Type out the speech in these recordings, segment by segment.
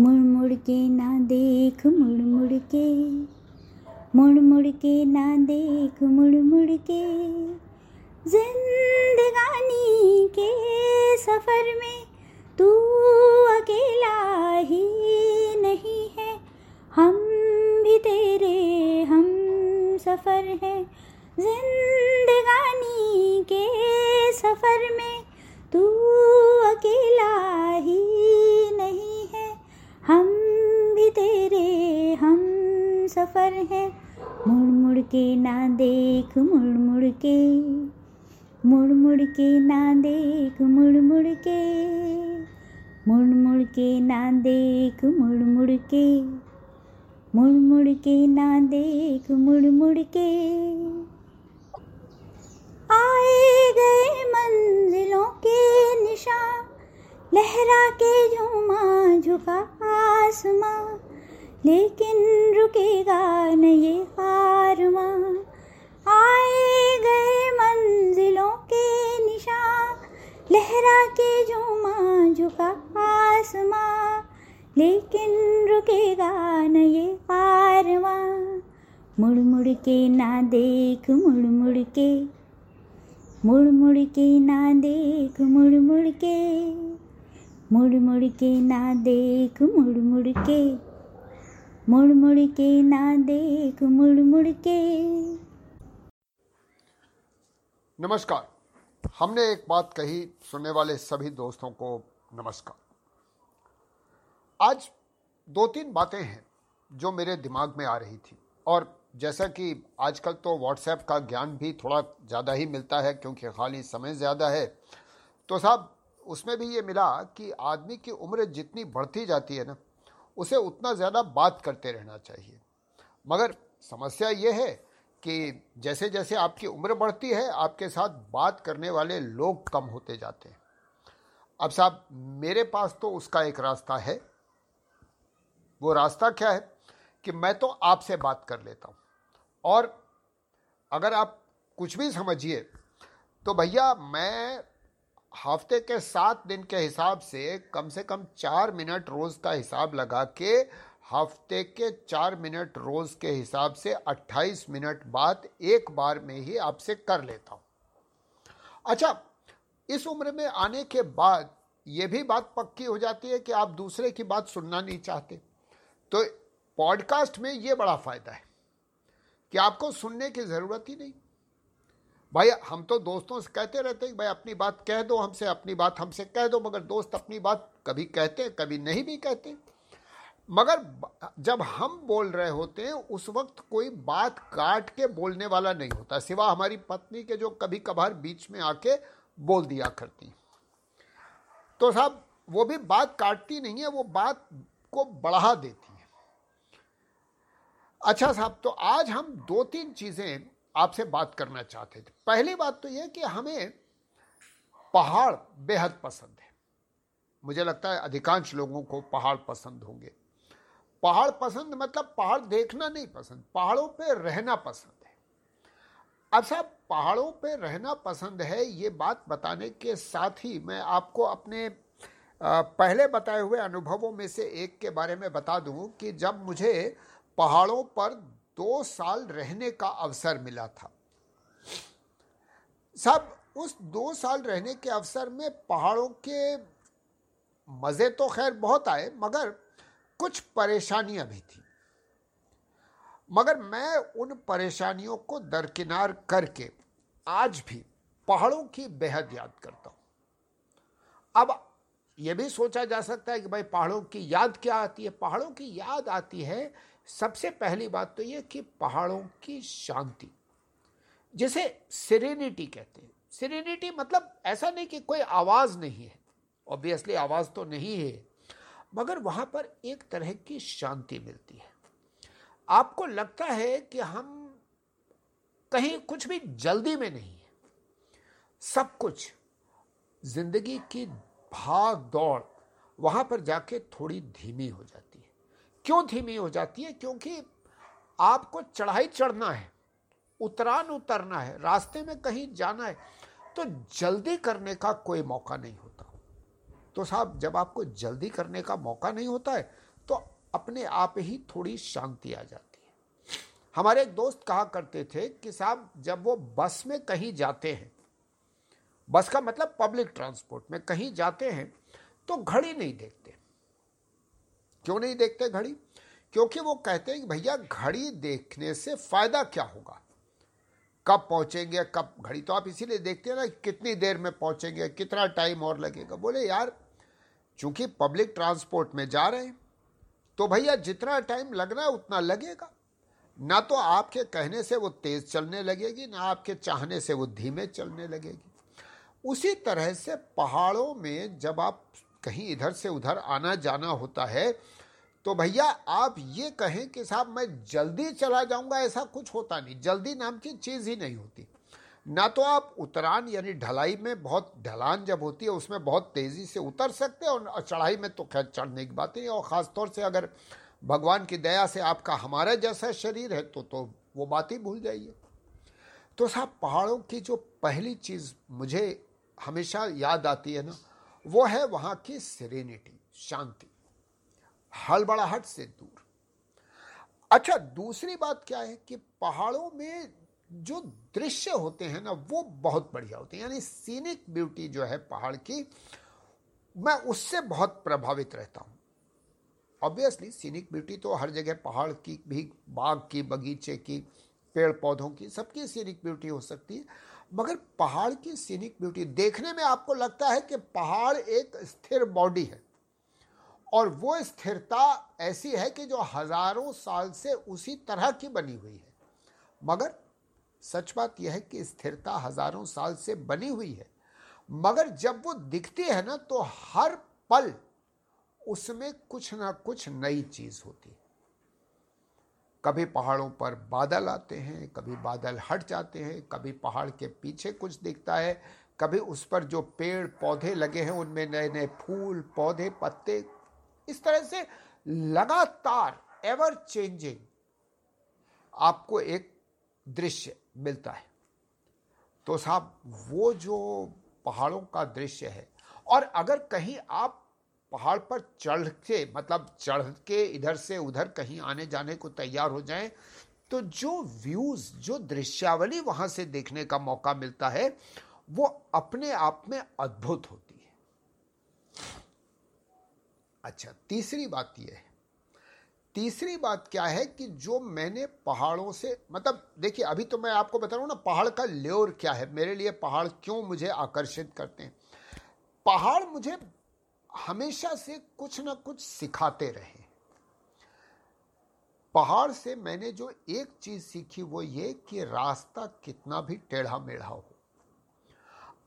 मुड़ मुड़ के ना देख मुड़ मुड़ के मुड़ मुड़ के ना देख मुड़ मुड़ के जिंदगानी के सफ़र में तू अकेला ही नहीं है। हम भी तेरे, हम सफ़र है। जिंदगानी के सफ़र में तू अकेला ही तेरे हम सफ़र है। मुड़ मुड़ के ना देख मुड़ मुड़ के। मुड़ मुड़ के ना देख मुड़ मुड़ के। मुड़ मुड़ के ना देख मुड़ मुड़ के। मुड़ मुड़ के ना देख मुड़ मुड़ के। आए गए मंजिलों के निशान। लहरा के झूमा झुका आसमां, लेकिन रुकेगा न ये हारवा आए गए मंजिलों के निशान, लहरा के झूमा झुका आसमां, लेकिन रुकेगा न ये हारवा मुड़ मुड़ के ना देख मुड़ मुड़ के मुड़ मुड़ के ना देख मुड़ मुड़ के। मुड़ मुड़ के ना देख मुड़ मुड़ के मुड़ मुड़ के ना देख मुड़ मुड़ के नमस्कार। हमने एक बात कही सुनने वाले सभी दोस्तों को नमस्कार। आज दो तीन बातें हैं जो मेरे दिमाग में आ रही थी। और जैसा कि आजकल तो व्हाट्सएप का ज्ञान भी थोड़ा ज़्यादा ही मिलता है, क्योंकि खाली समय ज़्यादा है। तो साहब उसमें भी ये मिला कि आदमी की उम्र जितनी बढ़ती जाती है ना, उसे उतना ज़्यादा बात करते रहना चाहिए। मगर समस्या ये है कि जैसे जैसे आपकी उम्र बढ़ती है, आपके साथ बात करने वाले लोग कम होते जाते हैं। अब साहब, मेरे पास तो उसका एक रास्ता है। वो रास्ता क्या है कि मैं तो आपसे बात कर लेता हूँ। और अगर आप कुछ भी समझिए तो भैया, मैं हफ़्ते के सात दिन के हिसाब से कम से कम चार मिनट रोज़ का हिसाब लगा के हफ़्ते के चार मिनट रोज़ के हिसाब से अट्ठाईस मिनट बात एक बार में ही आपसे कर लेता हूँ। अच्छा इस उम्र में आने के बाद ये भी बात पक्की हो जाती है कि आप दूसरे की बात सुनना नहीं चाहते। तो पॉडकास्ट में ये बड़ा फ़ायदा है कि आपको सुनने की ज़रूरत ही नहीं। भाई, हम तो दोस्तों से कहते रहते हैं भाई, अपनी बात कह दो हमसे, अपनी बात हमसे कह दो, मगर दोस्त अपनी बात कभी कहते हैं, कभी नहीं भी कहते। मगर जब हम बोल रहे होते हैं, उस वक्त कोई बात काट के बोलने वाला नहीं होता, सिवा हमारी पत्नी के जो कभी कभार बीच में आके बोल दिया करती। तो साहब, वो भी बात काटती नहीं है, वो बात को बढ़ा देती है। अच्छा साहब तो आज हम दो तीन चीज़ें आपसे बात करना चाहते थे। पहली बात तो यह कि हमें पहाड़ बेहद पसंद है। मुझे लगता है अधिकांश लोगों को पहाड़ पसंद होंगे। पहाड़ पसंद मतलब पहाड़ देखना नहीं पसंद, पहाड़ों पे रहना पसंद है। अब साहब पहाड़ों पे रहना पसंद है, ये बात बताने के साथ ही मैं आपको अपने पहले बताए हुए अनुभवों में से एक के बारे में बता दूँ कि जब मुझे पहाड़ों पर दो साल रहने का अवसर मिला था। सब उस दो साल रहने के अवसर में पहाड़ों के मज़े तो खैर बहुत आए, मगर कुछ परेशानियाँ भी थी। मगर मैं उन परेशानियों को दरकिनार करके आज भी पहाड़ों की बेहद याद करता हूँ। अब यह भी सोचा जा सकता है कि भाई पहाड़ों की याद क्या आती है? पहाड़ों की याद आती है सबसे पहली बात तो ये कि पहाड़ों की शांति, जिसे सिरेनिटी कहते हैं। सिरेनिटी मतलब ऐसा नहीं कि कोई आवाज़ नहीं है ऑब्वियसली आवाज़ तो नहीं है, मगर वहाँ पर एक तरह की शांति मिलती है। आपको लगता है कि हम कहीं कुछ भी जल्दी में नहीं है, सब कुछ, ज़िंदगी की भाग दौड़, वहाँ पर जाके थोड़ी धीमी हो जाती क्यों धीमी हो जाती है? क्योंकि आपको चढ़ाई चढ़ना है, उतरान उतरना है, रास्ते में कहीं जाना है तो जल्दी करने का कोई मौका नहीं होता। तो साहब, जब आपको जल्दी करने का मौका नहीं होता है तो अपने आप ही थोड़ी शांति आ जाती है। हमारे एक दोस्त कहा करते थे कि साहब, जब वो बस में कहीं जाते हैं, बस का मतलब पब्लिक ट्रांसपोर्ट में कहीं जाते हैं तो घड़ी नहीं देखते। क्यों नहीं देखते घड़ी? क्योंकि वो कहते हैं कि भैया, घड़ी देखने से फ़ायदा क्या होगा? कब पहुँचेंगे, कब? घड़ी तो आप इसीलिए देखते हैं ना, कितनी देर में पहुँचेंगे, कितना टाइम और लगेगा? बोले, यार, चूँकि पब्लिक ट्रांसपोर्ट में जा रहे हैं तो भैया जितना टाइम लगना है, उतना लगेगा। ना तो आपके कहने से वो तेज चलने लगेगी, ना आपके चाहने से वो धीमे चलने लगेगी। उसी तरह से पहाड़ों में जब आप कहीं इधर से उधर आना जाना होता है तो भैया आप ये कहें कि साहब मैं जल्दी चला जाऊँगा, ऐसा कुछ होता नहीं, जल्दी नाम की चीज़ ही नहीं होती। ना तो आप उतरान यानी ढलाई में बहुत ढलान जब होती है, उसमें बहुत तेज़ी से उतर सकते हैं और चढ़ाई में तो खैर चढ़ने की बात नहीं और ख़ास तौर से अगर भगवान की दया से आपका हमारा जैसा शरीर है तो तो वो बात ही भूल जाइए। तो साहब पहाड़ों की जो पहली चीज़ मुझे हमेशा याद आती है ना वो है वहाँ की सेरेनिटी शांति। हड़बड़ाहट से दूर। अच्छा दूसरी बात क्या है कि पहाड़ों में जो दृश्य होते हैं ना, वो बहुत बढ़िया होते हैं। यानी सीनिक ब्यूटी जो है पहाड़ की, मैं उससे बहुत प्रभावित रहता हूँ। ऑब्वियसली सीनिक ब्यूटी तो हर जगह पहाड़ की भी, बाग की, बगीचे की पेड़ पौधों की, सबकी सीनिक ब्यूटी हो सकती है। मगर पहाड़ की सीनिक ब्यूटी देखने में आपको लगता है कि पहाड़ एक स्थिर बॉडी है। और वो स्थिरता ऐसी है कि जो हज़ारों साल से उसी तरह की बनी हुई है। मगर सच बात यह है कि स्थिरता हज़ारों साल से बनी हुई है। मगर जब वो दिखती है ना तो हर पल उसमें कुछ ना कुछ नई चीज़ होती है। कभी पहाड़ों पर बादल आते हैं, कभी बादल हट जाते हैं, कभी पहाड़ के पीछे कुछ दिखता है, कभी उस पर जो पेड़ पौधे लगे हैं उनमें नए नए फूल, पौधे, पत्ते, इस तरह से लगातार एवर चेंजिंग आपको एक दृश्य मिलता है। तो साहब, वो जो पहाड़ों का दृश्य है, और अगर कहीं आप पहाड़ पर चढ़ के मतलब चढ़ के इधर से उधर कहीं आने जाने को तैयार हो जाएँ तो जो व्यूज़ जो दृश्यावली वहाँ से देखने का मौका मिलता है, वो अपने आप में अद्भुत होती है। अच्छा तीसरी बात यह है। तीसरी बात क्या है कि जो मैंने पहाड़ों से मतलब देखिए, अभी तो मैं आपको बता रहा हूँ ना, पहाड़ का ल्योर क्या है? मेरे लिए पहाड़ क्यों मुझे आकर्षित करते हैं? पहाड़ मुझे हमेशा से कुछ ना कुछ सिखाते रहे। पहाड़ से मैंने जो एक चीज़ सीखी वो ये कि रास्ता कितना भी टेढ़ा मेढ़ा हो।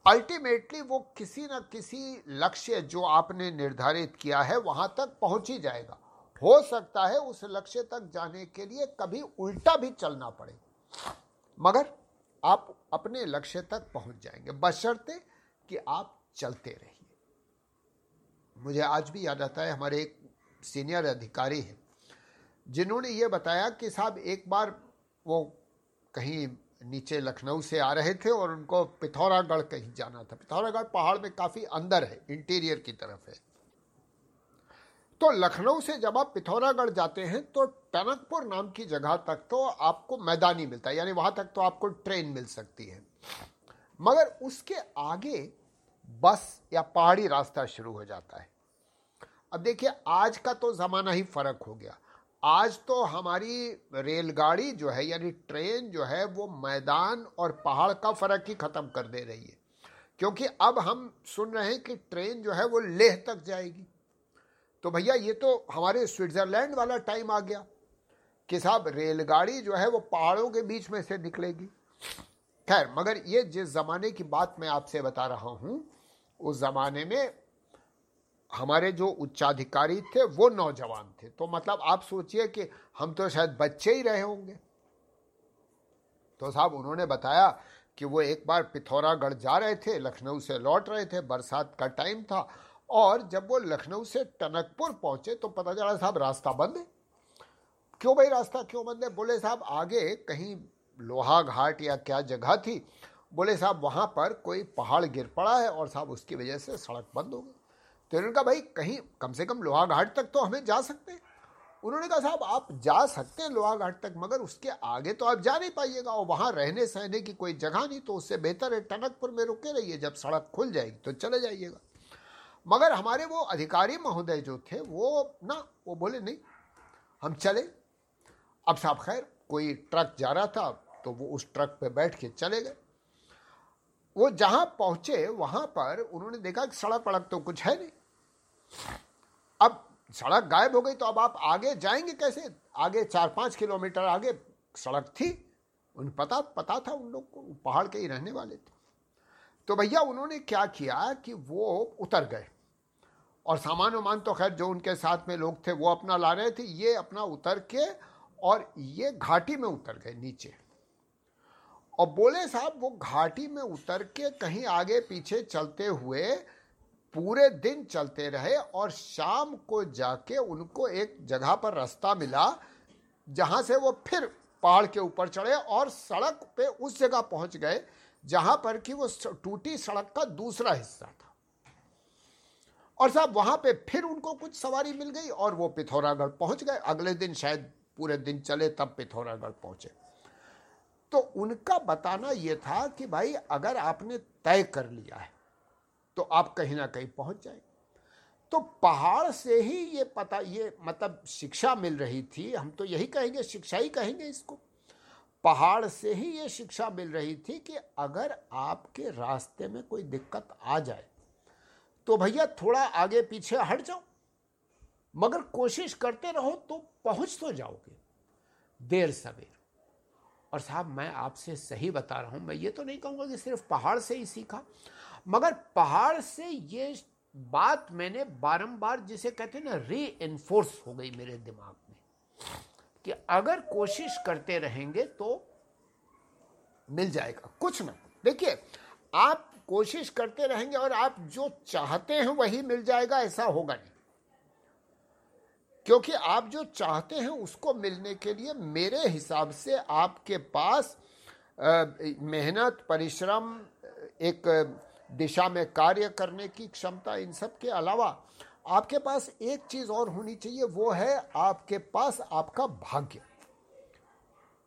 अल्टीमेटली वो किसी न किसी लक्ष्य जो आपने निर्धारित किया है वहाँ तक पहुँच ही जाएगा। हो सकता है उस लक्ष्य तक जाने के लिए कभी उल्टा भी चलना पड़े। मगर आप अपने लक्ष्य तक पहुँच जाएँगे। बशर्ते कि आप चलते रहिए मुझे आज भी याद आता है, हमारे एक सीनियर अधिकारी हैं, जिन्होंने ये बताया कि साहब, एक बार वो कहीं नीचे लखनऊ से आ रहे थे और उनको पिथौरागढ़ कहीं जाना था। पिथौरागढ़ पहाड़ में काफ़ी अंदर है इंटीरियर की तरफ़ है। तो लखनऊ से जब आप पिथौरागढ़ जाते हैं तो टनकपुर नाम की जगह तक तो आपको मैदानी मिलता है, यानी वहाँ तक तो आपको ट्रेन मिल सकती है। मगर उसके आगे बस या पहाड़ी रास्ता शुरू हो जाता है। अब देखिए, आज का तो ज़माना ही फ़र्क हो गया। आज तो हमारी रेलगाड़ी जो है, यानी ट्रेन जो है, वो मैदान और पहाड़ का फ़र्क ही खत्म कर दे रही है। क्योंकि अब हम सुन रहे हैं कि ट्रेन जो है, वो लेह तक जाएगी। तो भैया, ये तो हमारे स्विट्जरलैंड वाला टाइम आ गया कि साहब, रेलगाड़ी जो है, वो पहाड़ों के बीच में से निकलेगी। खैर, मगर ये जिस ज़माने की बात मैं आपसे बता रहा हूँ उस ज़माने में हमारे जो उच्चाधिकारी थे, वो नौजवान थे। तो मतलब आप सोचिए कि हम तो शायद बच्चे ही रहे होंगे। तो साहब उन्होंने बताया कि वो एक बार पिथौरागढ़ जा रहे थे, लखनऊ से लौट रहे थे, बरसात का टाइम था और जब वो लखनऊ से टनकपुर पहुँचे तो पता चला साहब रास्ता बंद है। क्यों भाई रास्ता क्यों बंद है? बोले साहब आगे कहीं लोहा घाट या क्या जगह थी बोले, साहब, वहाँ पर कोई पहाड़ गिर पड़ा है और साहब, उसकी वजह से सड़क बंद हो गई। तो इन्होंने कहा, भाई, कहीं कम से कम लोहा घाट तक तो हमें जा सकते हैं। उन्होंने कहा, साहब, आप जा सकते हैं लोहाघाट तक, मगर उसके आगे तो आप जा नहीं पाइएगा और वहाँ रहने सहने की कोई जगह नहीं तो उससे बेहतर है टनकपुर में रुके रहिए, जब सड़क खुल जाएगी तो चले जाइएगा। मगर हमारे वो अधिकारी महोदय जो थे, वो ना, वो बोले, नहीं, हम चले। अब साहब, खैर, कोई ट्रक जा रहा था तो वो उस ट्रक पे बैठ के चले गए। वो जहाँ पहुँचे, वहाँ पर उन्होंने देखा कि सड़क पड़क तो कुछ है नहीं। अब सड़क गायब हो गई तो अब आप आगे जाएँगे कैसे? आगे चार पाँच किलोमीटर आगे सड़क थी। उन पता पता था उन लोग को, पहाड़ के ही रहने वाले थे। तो भैया, उन्होंने क्या किया कि वो उतर गए। और सामान वामान तो खैर जो उनके साथ में लोग थे, वो अपना ला रहे थे। ये अपना उतर के और ये घाटी में उतर गए नीचे। और बोले, साहब, वो घाटी में उतर के कहीं आगे पीछे चलते हुए पूरे दिन चलते रहे और शाम को जाके उनको एक जगह पर रास्ता मिला, जहाँ से वो फिर पहाड़ के ऊपर चढ़े और सड़क पे उस जगह पहुँच गए, जहाँ पर कि वो टूटी सड़क का दूसरा हिस्सा था। और साहब, वहाँ पे फिर उनको कुछ सवारी मिल गई और वो पिथौरागढ़ पहुँच गए। अगले दिन शायद पूरे दिन चले, तब पिथौरागढ़ पहुँचे। तो उनका बताना यह था कि भाई, अगर आपने तय कर लिया है तो आप कहीं ना कहीं पहुँच जाए। तो पहाड़ से ही ये पता, ये मतलब शिक्षा मिल रही थी। हम तो यही कहेंगे, शिक्षा ही कहेंगे इसको। पहाड़ से ही ये शिक्षा मिल रही थी कि अगर आपके रास्ते में कोई दिक्कत आ जाए तो भैया थोड़ा आगे पीछे हट जाओ। मगर कोशिश करते रहो तो पहुँच तो जाओगे, देर सवेर। और साहब, मैं आपसे सही बता रहा हूँ, मैं ये तो नहीं कहूँगा कि सिर्फ़ पहाड़ से ही सीखा, मगर पहाड़ से ये बात मैंने बारंबार जिसे कहते हैं ना री एनफोर्स हो गई मेरे दिमाग में, कि अगर कोशिश करते रहेंगे तो मिल जाएगा, कुछ ना देखिए, आप कोशिश करते रहेंगे और आप जो चाहते हैं वही मिल जाएगा, ऐसा होगा नहीं। क्योंकि आप जो चाहते हैं उसको मिलने के लिए मेरे हिसाब से आपके पास मेहनत, परिश्रम, एक दिशा में कार्य करने की क्षमता इन सब के अलावा आपके पास एक चीज़ और होनी चाहिए, वो है आपके पास आपका भाग्य।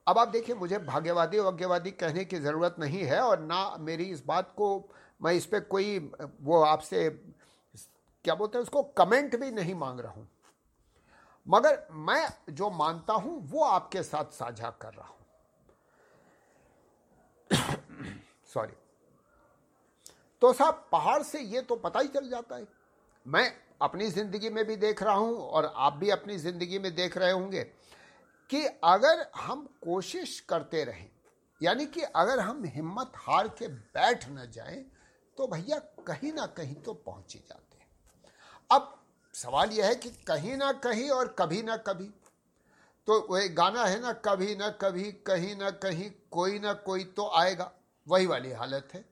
अब आप देखिए, मुझे भाग्यवादी वग्यवादी कहने की ज़रूरत नहीं है और ना मेरी इस बात को मैं इस पर कोई, वो आपसे क्या बोलते हैं, उसको कमेंट भी नहीं मांग रहा हूँ। मगर मैं जो मानता हूँ, वो आपके साथ साझा कर रहा हूँ। सॉरी तो साहब, पहाड़ से ये तो पता ही चल जाता है। मैं अपनी ज़िंदगी में भी देख रहा हूँ और आप भी अपनी ज़िंदगी में देख रहे होंगे कि अगर हम कोशिश करते रहें, यानी कि अगर हम हिम्मत हार के बैठ न जाएँ तो भैया कहीं ना कहीं तो पहुँच ही जाते हैं। अब सवाल यह है कि कहीं ना कहीं और कभी ना कभी तो वही गाना है ना, कभी ना कभी, कहीं ना कहीं, कोई ना कोई तो आएगा, वही वाली हालत है।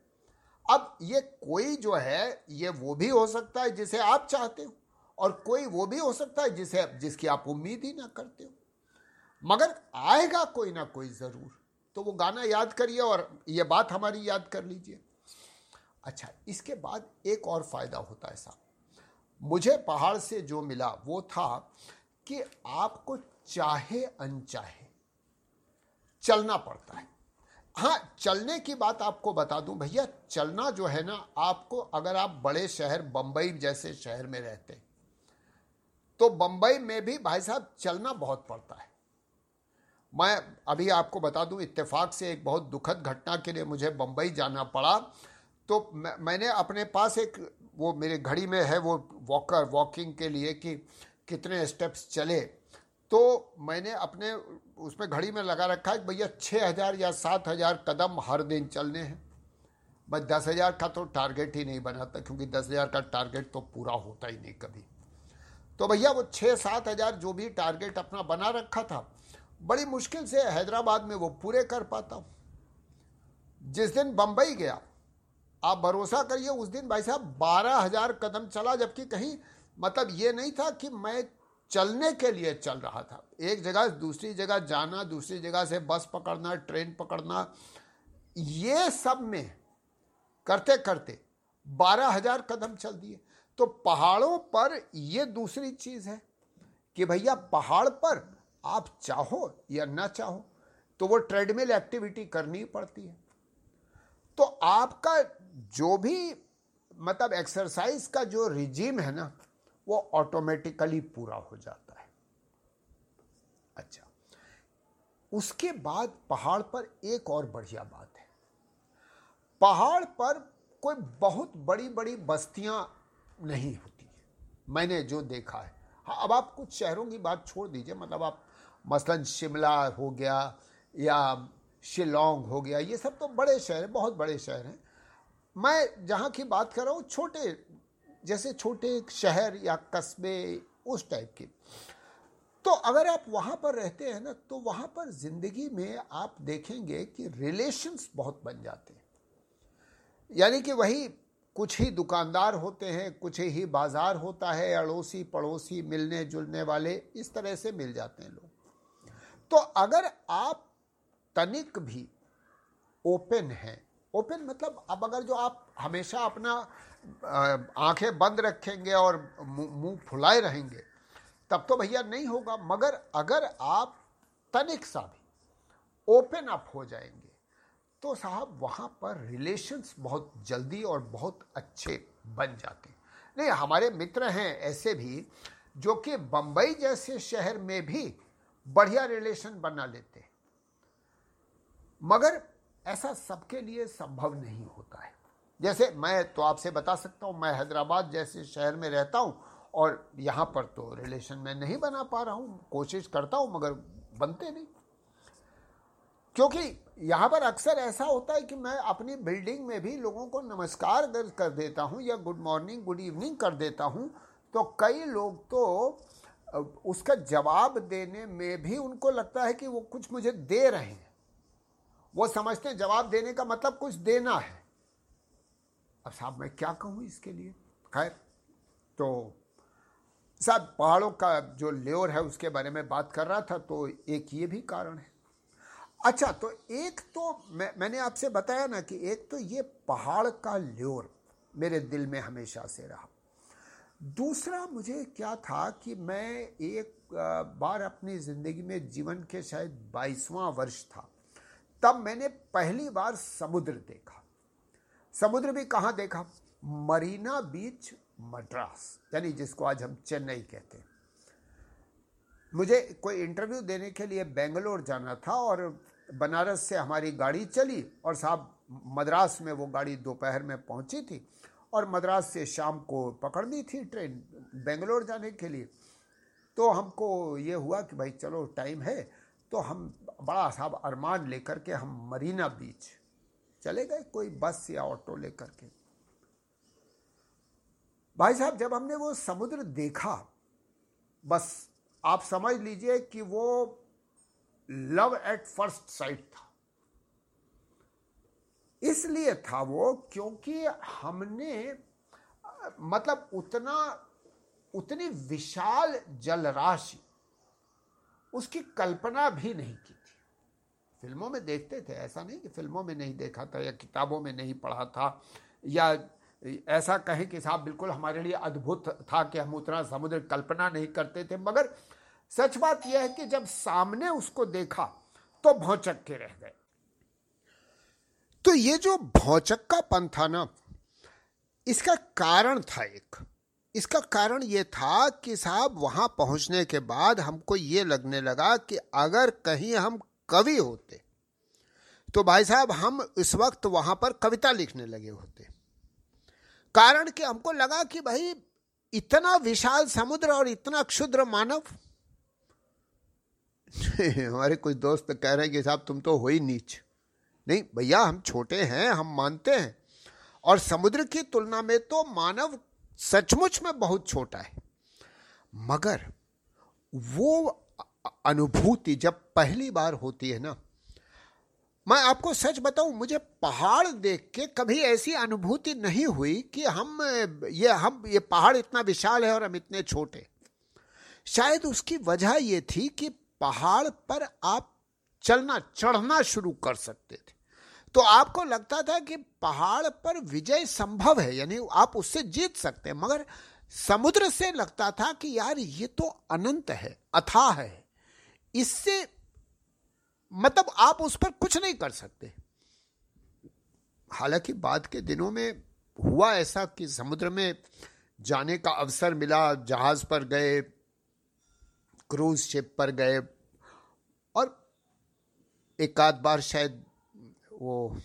अब ये कोई जो है, ये वो भी हो सकता है जिसे आप चाहते हो, और कोई वो भी हो सकता है जिसे, जिसकी आप उम्मीद ही ना करते हो। मगर आएगा कोई ना कोई ज़रूर तो वो गाना याद करिए और ये बात हमारी याद कर लीजिए। अच्छा इसके बाद एक और फ़ायदा होता है साहब। मुझे पहाड़ से जो मिला वो था कि आपको चाहे अनचाहे चलना पड़ता है। हाँ चलने की बात आपको बता दूँ भैया, चलना जो है ना, आपको अगर आप बड़े शहर, बंबई जैसे शहर में रहते तो बंबई में भी भाई साहब चलना बहुत पड़ता है। मैं अभी आपको बता दूँ, इत्तेफाक से एक बहुत दुखद घटना के लिए मुझे बंबई जाना पड़ा। तो मैंने अपने पास एक वो मेरे घड़ी में है, वो वॉकर वॉकिंग के लिए कि कितने स्टेप्स चले। तो मैंने अपने, उसमें घड़ी में लगा रखा है भैया छः हज़ार या सात हज़ार कदम हर दिन चलने हैं। मैं दस हज़ार का तो टारगेट ही नहीं बनाता, क्योंकि दस हज़ार का टारगेट तो पूरा होता ही नहीं कभी। तो भैया वो छः सात हज़ार जो भी टारगेट अपना बना रखा था, बड़ी मुश्किल से हैदराबाद में वो पूरे कर पाता हूँ। जिस दिन बम्बई गया आप भरोसा करिए, उस दिन भाई साहब बारह हज़ार कदम चला, जबकि कहीं मतलब ये नहीं था कि मैं चलने के लिए चल रहा था। एक जगह दूसरी जगह जाना, दूसरी जगह से बस पकड़ना, ट्रेन पकड़ना, ये सब में करते करते बारह हज़ार कदम चल दिए। तो पहाड़ों पर ये दूसरी चीज़ है कि भैया पहाड़ पर आप चाहो या ना चाहो तो वो ट्रेडमिल एक्टिविटी करनी पड़ती है। तो आपका जो भी मतलब एक्सरसाइज का जो रिजीम है ना, वो ऑटोमेटिकली पूरा हो जाता है। अच्छा। उसके बाद पहाड़ पर एक और बढ़िया बात है। पहाड़ पर कोई बहुत बड़ी बड़ी बस्तियाँ नहीं होती मैंने जो देखा है। हाँ अब आप कुछ शहरों की बात छोड़ दीजिए मतलब आप मसलन शिमला हो गया या शिलोंग हो गया, ये सब तो बड़े शहर बहुत बड़े शहर हैं। मैं जहाँ की बात कर रहा हूँ, छोटे, जैसे छोटे शहर या कस्बे, उस टाइप के। तो अगर आप वहाँ पर रहते हैं ना तो वहाँ पर ज़िंदगी में आप देखेंगे कि रिलेशंस बहुत बन जाते हैं। यानी कि वही कुछ ही दुकानदार होते हैं, कुछ ही बाज़ार होता है अड़ोसी पड़ोसी मिलने जुलने वाले, इस तरह से मिल जाते हैं लोग। तो अगर आप तनिक भी ओपन हैं ओपन मतलब अब अगर जो आप हमेशा अपना आँखें बंद रखेंगे और मुँह फुलाए रहेंगे, तब तो भैया नहीं होगा। मगर अगर आप तनिक सा भी ओपन अप हो जाएँगे तो साहब वहाँ पर रिलेशंस बहुत जल्दी और बहुत अच्छे बन जाते हैं। नहीं, हमारे मित्र हैं ऐसे भी, जो कि बंबई जैसे शहर में भी बढ़िया रिलेशन बना लेते हैं। मगर ऐसा सबके लिए संभव नहीं होता है। जैसे मैं तो आपसे बता सकता हूँ, मैं हैदराबाद जैसे शहर में रहता हूँ और यहाँ पर तो रिलेशन में नहीं बना पा रहा हूँ, कोशिश करता हूँ, मगर बनते नहीं। क्योंकि यहाँ पर अक्सर ऐसा होता है कि मैं अपनी बिल्डिंग में भी लोगों को नमस्कार कर देता हूँ या गुड मॉर्निंग गुड इवनिंग कर देता हूँ तो कई लोग तो उसका जवाब देने में भी उनको लगता है कि वो कुछ मुझे दे रहे हैं। वो समझते हैं, जवाब देने का मतलब कुछ देना है। अब साहब, मैं क्या कहूँ इसके लिए? खैर तो साहब, पहाड़ों का जो ल्योर है, उसके बारे में बात कर रहा था तो एक ये भी कारण है। अच्छा तो एक तो मैं, मैंने आपसे बताया ना कि एक तो ये पहाड़ का ल्योर मेरे दिल में हमेशा से रहा। दूसरा, मुझे क्या था कि मैं एक बार अपनी ज़िंदगी में जीवन के शायद बाईसवां वर्ष था। तब मैंने पहली बार समुद्र देखा। समुद्र भी कहाँ देखा? मरीना बीच मद्रास, यानी जिसको आज हम चेन्नई कहते हैं। मुझे कोई इंटरव्यू देने के लिए बेंगलोर जाना था और बनारस से हमारी गाड़ी चली और साहब, मद्रास में वो गाड़ी दोपहर में पहुँची थी और मद्रास से शाम को पकड़नी थी ट्रेन बेंगलोर जाने के लिए। तो हमको ये हुआ कि भाई, चलो, टाइम है तो हम बड़ा साहब अरमान लेकर के हम मरीना बीच चले गए, कोई बस या ऑटो लेकर के। भाई साहब, जब हमने वो समुद्र देखा, बस आप समझ लीजिए कि वो लव एट फ़र्स्ट साइट था। इसलिए था वो क्योंकि हमने मतलब उतना, उतनी विशाल जल राशि उसकी कल्पना भी नहीं की। फ़िल्मों में देखते थे, ऐसा नहीं कि फ़िल्मों में नहीं देखा था या किताबों में नहीं पढ़ा था, या ऐसा कहें कि साहब बिल्कुल हमारे लिए अद्भुत था कि हम उतना समुद्र कल्पना नहीं करते थे, मगर सच बात यह है कि जब सामने उसको देखा तो भौचक के रह गए। तो ये जो भौचक का पन था ना, इसका कारण था एक। इसका कारण ये था कि साहब वहाँ पहुँचने के बाद हमको ये लगने लगा कि अगर कहीं हम कवि होते। तो भाई साहब, हम इस वक्त वहाँ पर कविता लिखने लगे होते। कारण कि हमको लगा कि भाई, इतना विशाल समुद्र और इतना क्षुद्र मानव। हमारे कुछ दोस्त कह रहे हैं कि साहब, तुम तो हो ही नीच। नहीं, भैया, हम छोटे हैं, हम मानते हैं। और समुद्र की तुलना में तो मानव सचमुच में बहुत छोटा है। मगर वो अनुभूति जब पहली बार होती है ना, मैं आपको सच बताऊँ, मुझे पहाड़ देख के कभी ऐसी अनुभूति नहीं हुई कि हम, ये हम, ये पहाड़ इतना विशाल है और हम इतने छोटे शायद उसकी वजह ये थी कि पहाड़ पर आप चलना, चढ़ना शुरू कर सकते थे। तो आपको लगता था कि पहाड़ पर विजय संभव है, यानी आप उससे जीत सकते हैं, मगर समुद्र से लगता था कि यार ये तो अनंत है, अथाह है। इससे मतलब आप उस पर कुछ नहीं कर सकते। हालाँकि बाद के दिनों में हुआ ऐसा कि समुद्र में जाने का अवसर मिला, जहाज़ पर गए, क्रूज शिप पर गए, और एक आध बार शायद वो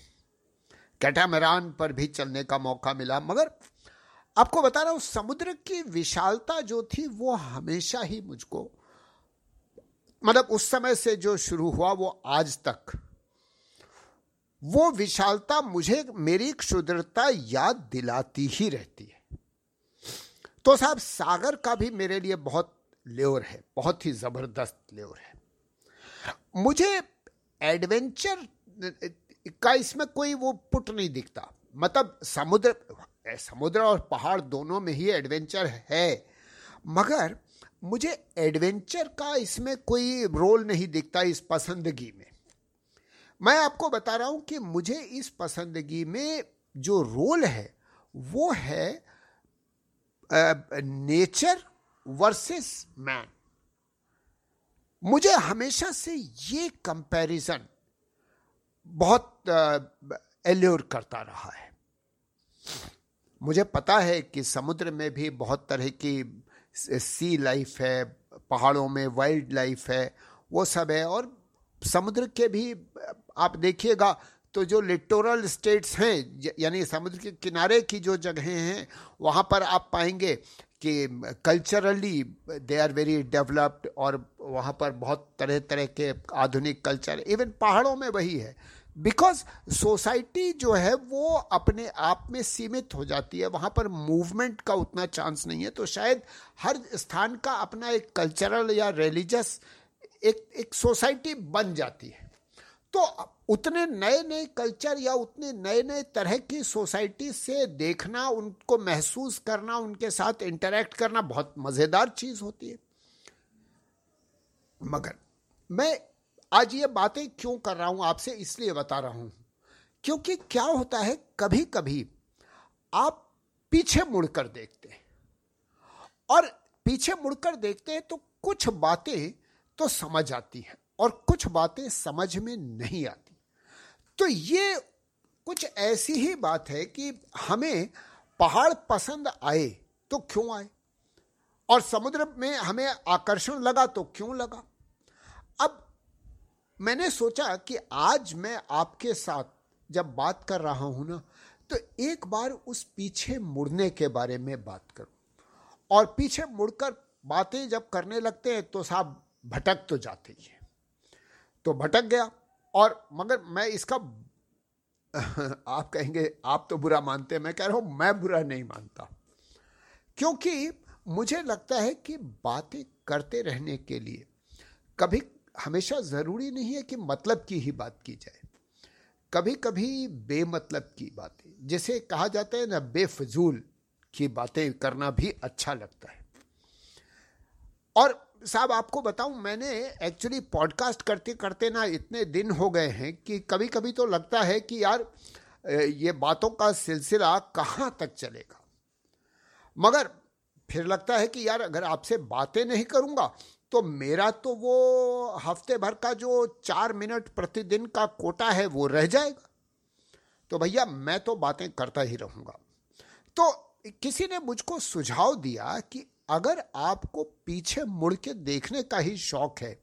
कैटामरान पर भी चलने का मौका मिला। मगर आपको बता रहा हूँ, समुद्र की विशालता जो थी, वो हमेशा ही मुझको मतलब उस समय से जो शुरू हुआ, वो आज तक। वो विशालता मुझे, मेरी क्षुद्रता याद दिलाती ही रहती है। तो साहब, सागर का भी मेरे लिए बहुत ल्योर है, बहुत ही ज़बरदस्त ल्योर है। मुझे एडवेंचर का इसमें कोई वो पुट नहीं दिखता। मतलब समुद्र समुद्र और पहाड़ दोनों में ही एडवेंचर है। मगर मुझे एडवेंचर का इसमें कोई रोल नहीं दिखता इस पसंदगी में। मैं आपको बता रहा हूँ कि मुझे इस पसंदगी में जो रोल है, वो है नेचर वर्सेस मैन। मुझे हमेशा से ये कंपैरिजन बहुत एल्योर करता रहा है। मुझे पता है कि समुद्र में भी बहुत तरह की सी लाइफ है, पहाड़ों में वाइल्ड लाइफ है, वो सब है। और समुद्र के भी, आप देखिएगा तो जो लिटोरल स्टेट्स हैं यानी समुद्र के किनारे की जो जगहें हैं, वहाँ पर आप पाएँगे कि culturally they are very developed और वहाँ पर बहुत तरह तरह के आधुनिक कल्चर इवन पहाड़ों में वही है। बिकॉज़ सोसाइटी जो है, वो अपने आप में सीमित हो जाती है। वहाँ पर मूवमेंट का उतना चांस नहीं है। तो शायद हर स्थान का अपना एक कल्चरल या रिलीजस एक एक सोसाइटी बन जाती है। तो उतने नए नए कल्चर या उतने नए नए तरह की सोसाइटी से देखना, उनको महसूस करना, उनके साथ इंटरेक्ट करना बहुत मज़ेदार चीज़ होती है। मगर मैं आज ये बातें क्यों कर रहा हूँ? आपसे इसलिए बता रहा हूँ। क्योंकि क्या होता है कभी कभी आप पीछे मुड़कर देखते हैं। और पीछे मुड़कर देखते हैं तो कुछ बातें तो समझ आती हैं और कुछ बातें समझ में नहीं आती। तो ये कुछ ऐसी ही बात है कि हमें पहाड़ पसंद आए तो क्यों आए? और समुद्र में हमें आकर्षण लगा तो क्यों लगा? मैंने सोचा कि आज मैं आपके साथ जब बात कर रहा हूँ ना तो एक बार उस पीछे मुड़ने के बारे में बात करूँ। और पीछे मुड़कर बातें जब करने लगते हैं तो साहब भटक तो जाते ही है। तो भटक गया, और मगर मैं इसका आप कहेंगे, आप तो बुरा मानते हैं, मैं कह रहा हूँ, मैं बुरा नहीं मानता। क्योंकि मुझे लगता है कि बातें करते रहने के लिए कभी हमेशा ज़रूरी नहीं है कि मतलब की ही बात की जाए। कभी कभी बेमतलब की बातें, जैसे कहा जाता है ना, बेफजूल की बातें करना भी अच्छा लगता है। और साहब, आपको बताऊँ, मैंने एक्चुअली पॉडकास्ट करते करते ना इतने दिन हो गए हैं कि कभी कभी तो लगता है कि यार ये बातों का सिलसिला कहाँ तक चलेगा? मगर फिर लगता है कि यार, अगर आपसे बातें नहीं करूँगा तो मेरा तो वो हफ़्ते भर का जो चार मिनट प्रतिदिन का कोटा है, वो रह जाएगा। तो भैया, मैं तो बातें करता ही रहूँगा। तो किसी ने मुझको सुझाव दिया कि अगर आपको पीछे मुड़ के देखने का ही शौक है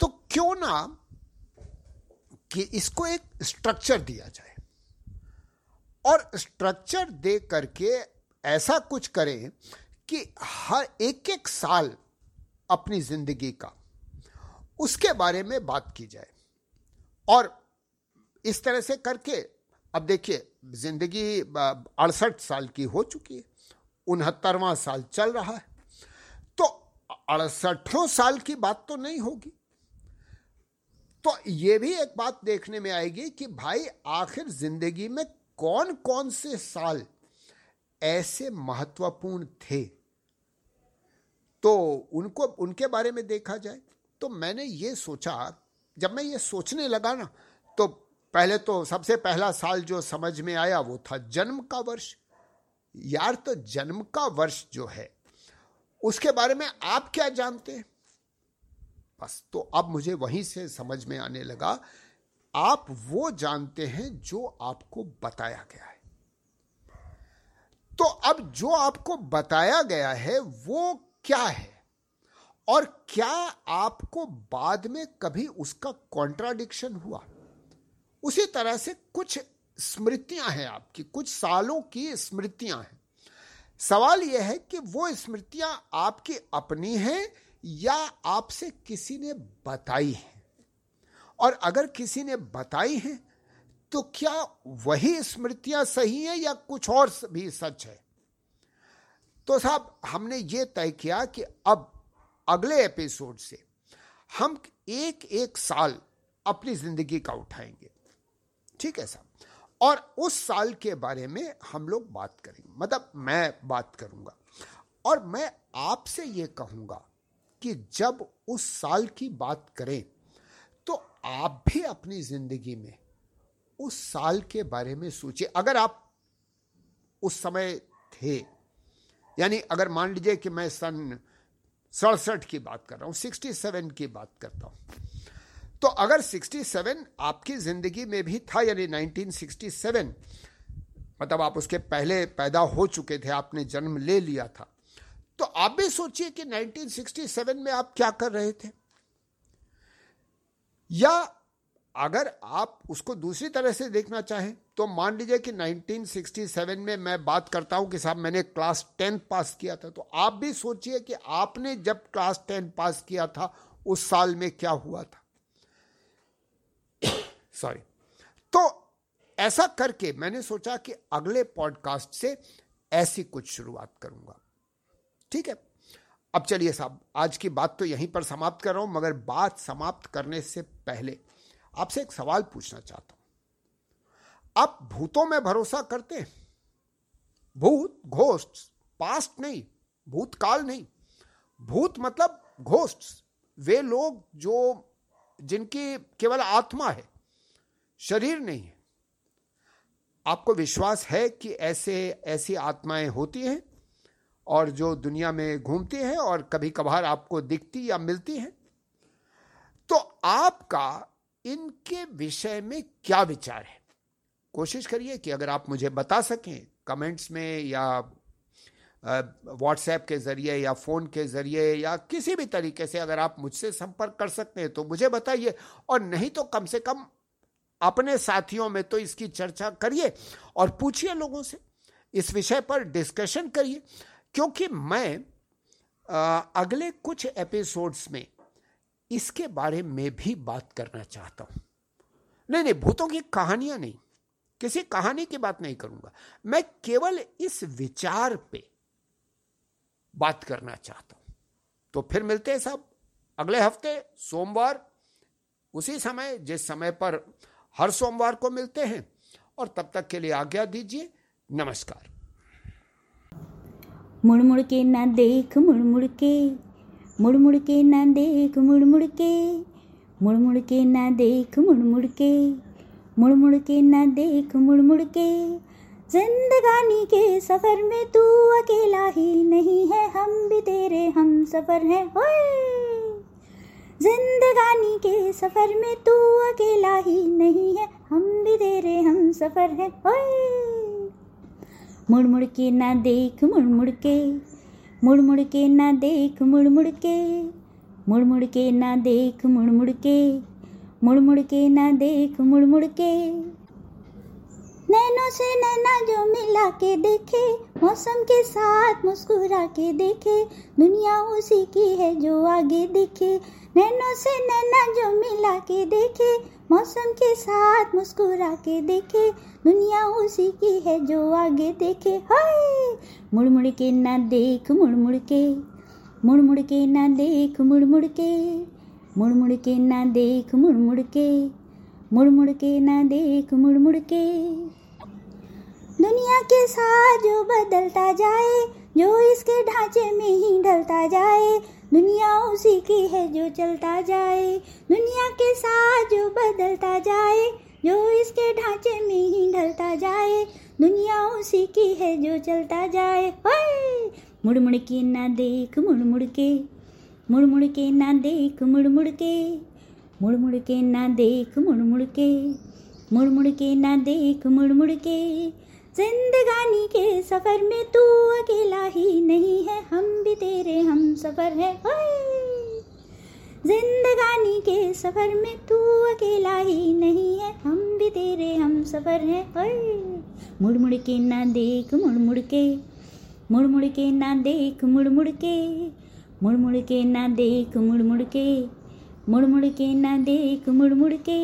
तो क्यों ना कि इसको एक स्ट्रक्चर दिया जाए। और स्ट्रक्चर दे करके ऐसा कुछ करें कि हर एक एक साल अपनी ज़िंदगी का। उसके बारे में बात की जाए और इस तरह से करके, अब देखिए, ज़िंदगी अड़सठ साल की हो चुकी है, उनहत्तरवां साल चल रहा है। तो अड़सठों साल की बात तो नहीं होगी। तो ये भी एक बात देखने में आएगी कि भाई, आखिर ज़िंदगी में कौन कौन से साल ऐसे महत्वपूर्ण थे तो उनको, उनके बारे में देखा जाए तो मैंने ये सोचा, जब मैं ये सोचने लगा ना तो पहले तो सबसे पहला साल जो समझ में आया वो था जन्म का वर्ष। यार तो जन्म का वर्ष जो है, उसके बारे में आप क्या जानते हैं? बस तो अब मुझे वहीं से समझ में आने लगा, आप वो जानते हैं जो आपको बताया गया है। तो अब जो आपको बताया गया है, वो क्या है? और क्या आपको बाद में कभी उसका कॉन्ट्राडिक्शन हुआ? उसी तरह से कुछ स्मृतियाँ हैं आपकी, कुछ सालों की स्मृतियाँ हैं। सवाल यह है कि वो स्मृतियाँ आपकी अपनी हैं या आपसे किसी ने बताई हैं? और अगर किसी ने बताई हैं तो क्या वही स्मृतियाँ सही हैं या कुछ और भी सच है? तो साहब, हमने ये तय किया कि अब अगले एपिसोड से हम एक एक साल अपनी ज़िंदगी का उठाएँगे। ठीक है साहब? और उस साल के बारे में हम लोग बात करेंगे। मतलब मैं बात करूँगा। और मैं आपसे ये कहूँगा कि जब उस साल की बात करें तो आप भी अपनी ज़िंदगी में उस साल के बारे में सोचिए। अगर आप उस समय थे यानी अगर मान लीजिए कि मैं सन सड़सठ की बात कर रहा हूँ सिक्सटी सेवन की बात करता हूँ तो अगर 67 आपकी ज़िंदगी में भी था, यानी 1967 मतलब आप उसके पहले पैदा हो चुके थे, आपने जन्म ले लिया था तो आप भी सोचिए कि 1967 में आप क्या कर रहे थे। या अगर आप उसको दूसरी तरह से देखना चाहें तो मान लीजिए कि 1967 में मैं बात करता हूँ कि साहब मैंने क्लास टेंथ पास किया था तो आप भी सोचिए कि आपने जब क्लास टेंथ पास किया था, उस साल में क्या हुआ था? सॉरी तो ऐसा करके मैंने सोचा कि अगले पॉडकास्ट से ऐसी कुछ शुरुआत करूँगा। ठीक है? अब चलिए साहब, आज की बात तो यहीं पर समाप्त कर रहा हूँ, मगर बात समाप्त करने से पहले आपसे एक सवाल पूछना चाहता हूँ। आप भूतों में भरोसा करते हैं। भूत घोस्ट पास्ट नहीं, भूतकाल नहीं। भूत मतलब घोस्ट वे लोग जो, जिनकी केवल आत्मा है, शरीर नहीं है। आपको विश्वास है कि ऐसे, ऐसी आत्माएँ होती हैं और जो दुनिया में घूमती हैं और कभी कभार आपको दिखती या मिलती हैं? तो आपका इनके विषय में क्या विचार है? कोशिश करिए कि अगर आप मुझे बता सकें कमेंट्स में या व्हाट्सएप के ज़रिए या फ़ोन के ज़रिए या किसी भी तरीके से अगर आप मुझसे संपर्क कर सकते हैं तो मुझे बताइए। और नहीं तो कम से कम अपने साथियों में तो इसकी चर्चा करिए और पूछिए लोगों से। इस विषय पर डिस्कशन करिए क्योंकि मैं आ, अगले कुछ एपिसोड्स में इसके बारे में भी बात करना चाहता हूँ। नहीं नहीं भूतों की कहानियाँ नहीं। किसी कहानी की बात नहीं करूँगा। मैं केवल इस विचार पे बात करना चाहता हूँ। तो फिर मिलते हैं साहब। अगले हफ़्ते, सोमवार, उसी समय, जिस समय पर हर सोमवार को मिलते हैं। और तब तक के लिए आज्ञा दीजिए। नमस्कार। मुड़ के ना देख मुड़ के मुड़ के ना देख मुड़ के मुड़ के ना देख मुड़ के मुड़ मुड़ के ना देख मुड़ मुड़ के जिंदगानी के सफ़र में तू अकेला ही नहीं है, हम भी तेरे, हम सफ़र हैं। जिंदगानी के सफ़र में तू अकेला ही नहीं है, हम भी तेरे, हम सफ़र है। मुड़ मुड़ के ना देख मुड़ मुड़ के मुड़ मुड़ के ना देख मुड़ मुड़ के मुड़ मुड़ के ना देख मुड़ मुड़ के मुड़ मुड़ के ना देख मुड़ मुड़ के नैनों से नैना जो मिला के देखे, मौसम के साथ मुस्कुरा के देखे, दुनिया उसी की है जो आगे देखे। नैनों से नैना जो मिला के देखे, मौसम के साथ मुस्कुरा के देखे, दुनिया उसी की है जो आगे देखे। हाय! मुड़ मुड़ के ना देख मुड़ मुड़ के मुड़ मुड़ के ना देख मुड़ मुड़ के मुड़ मुड़ के ना देख मुड़ मुड़ के मुड़ मुड़ के ना देख मुड़ मुड़ के दुनिया के साथ जो बदलता जाए, जो इसके ढांचे में ही ढलता जाए, दुनिया उसी की है जो चलता जाए। दुनिया के साथ जो बदलता जाए, जो इसके ढांचे में ही ढलता जाए, दुनिया उसी की है जो चलता जाए। मुड़ मुड़ के ना देख मुड़ मुड़ के मुड़ मुड़ के ना देख मुड़ मुड़ के मुड़ के ना देख मुड़ मुड़ के मुड़ के ना देख मुड़ के जिंदगानी के सफ़र में तू अकेला ही नहीं है, हम भी तेरे हम सफ़र है जिंदगानी के सफ़र में तू अकेला ही नहीं है, हम भी तेरे हम सफ़र है मुड़ के ना देख मुड़ मुड़ के मुड़ के ना देख मुड़ के मुड़ मुड़ के ना देख मुड़ मुड़ के मुड़ मुड़ के ना देख मुड़ मुड़ के